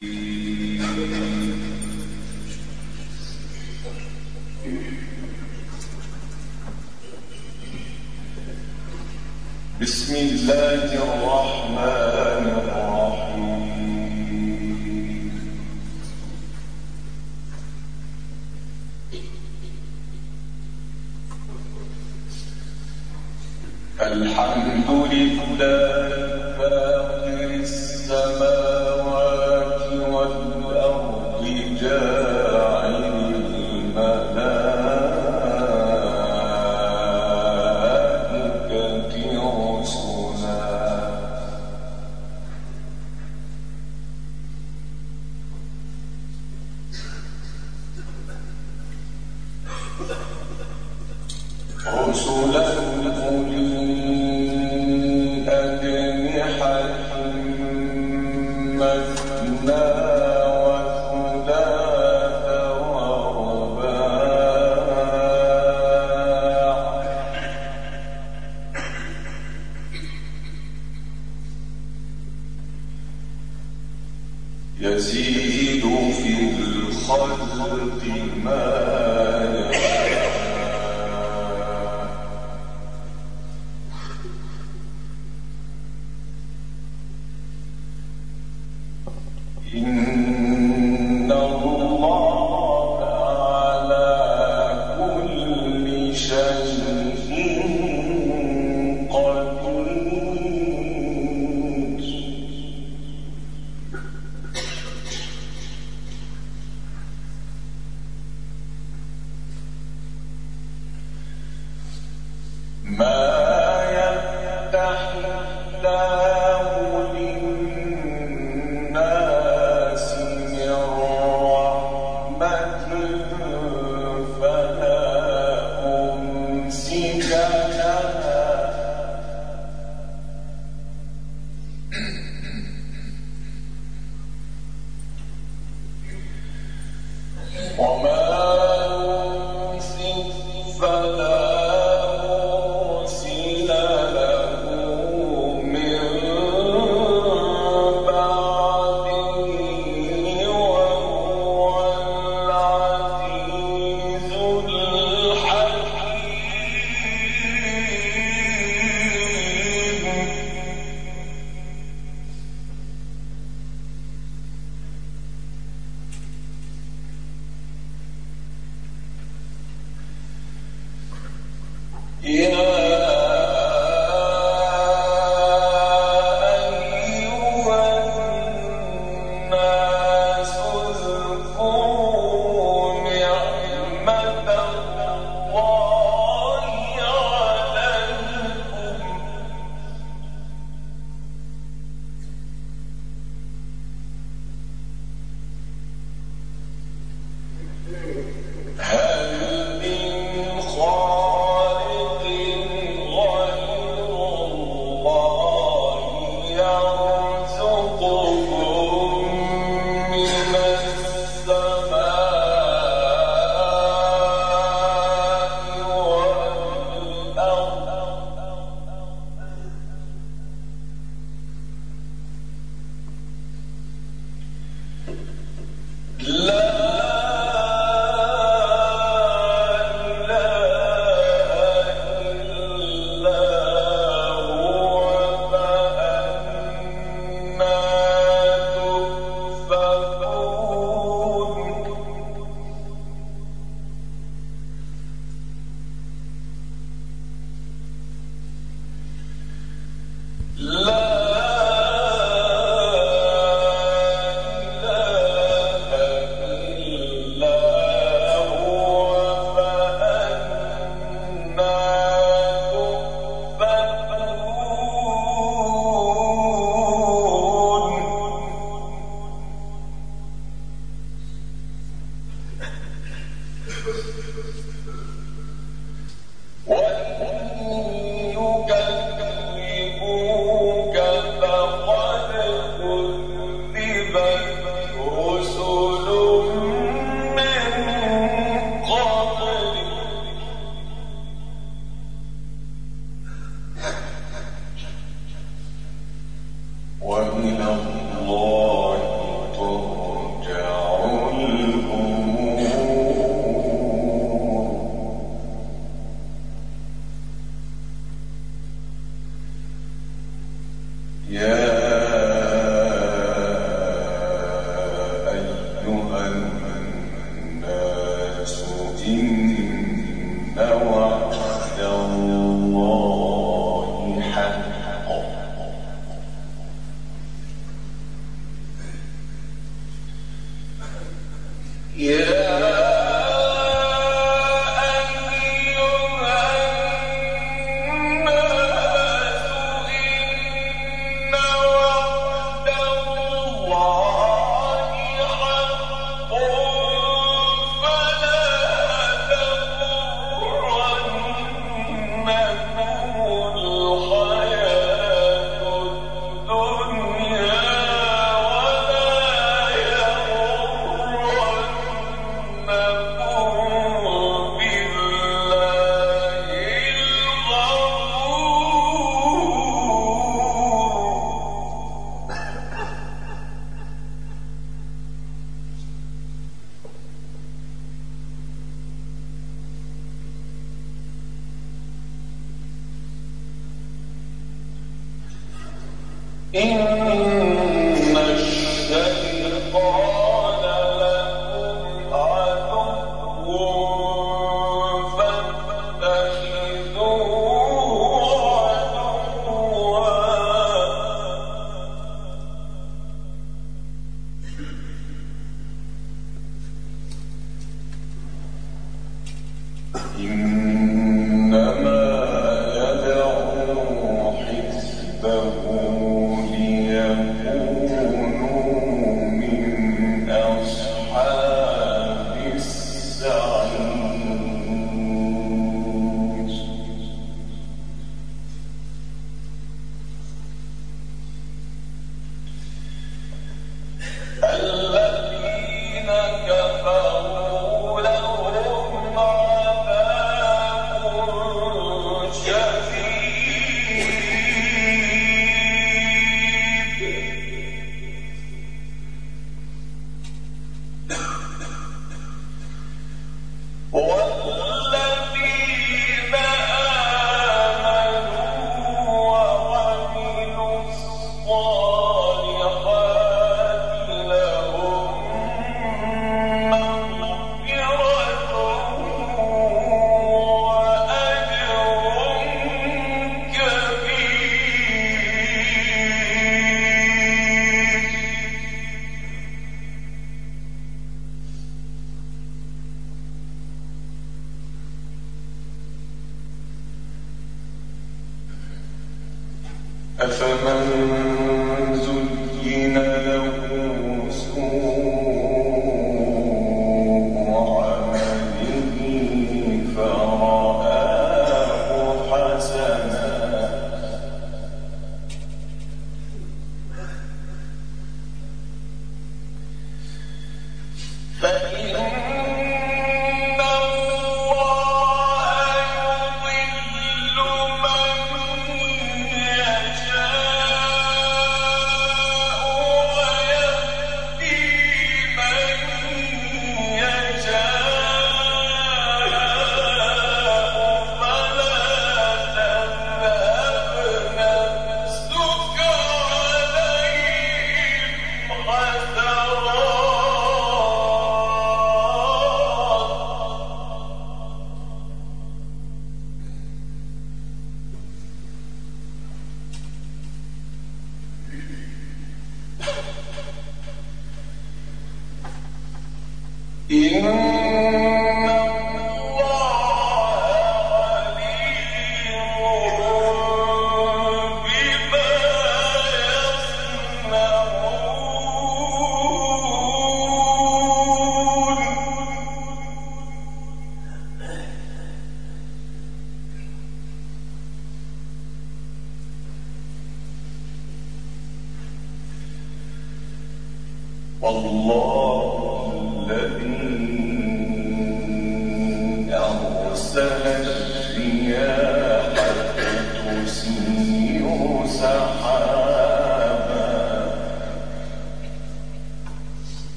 بسم الله الرحمن يزيد Mm-hmm. Yeah. Efendim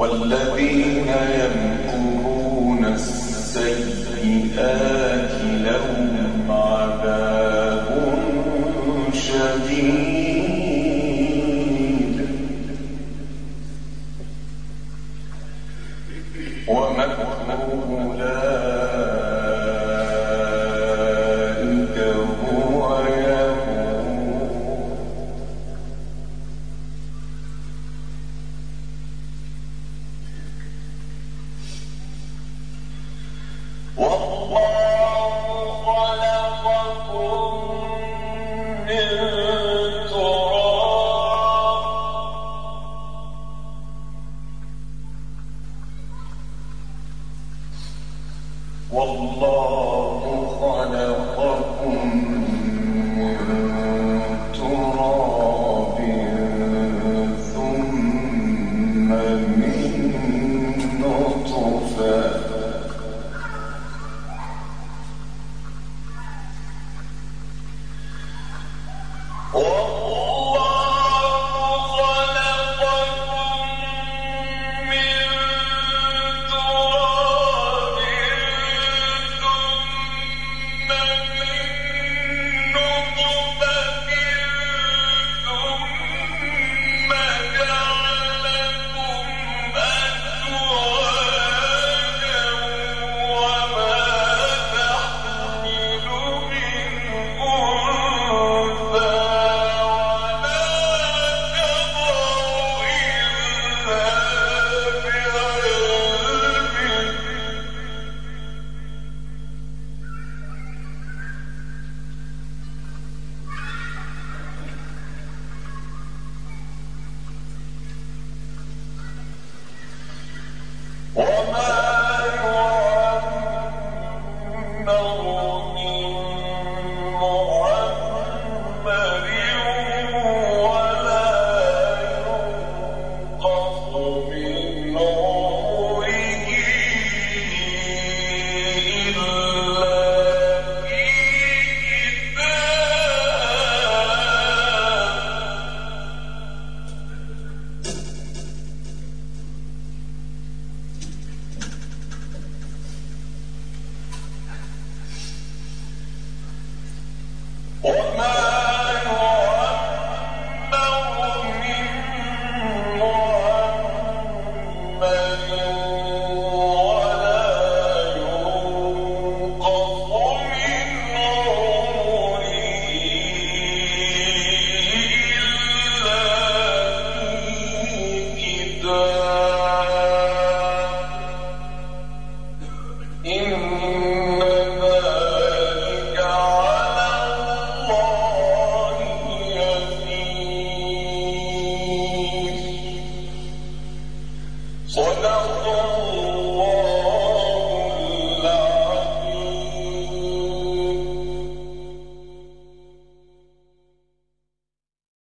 والذين يمكرون السيئات All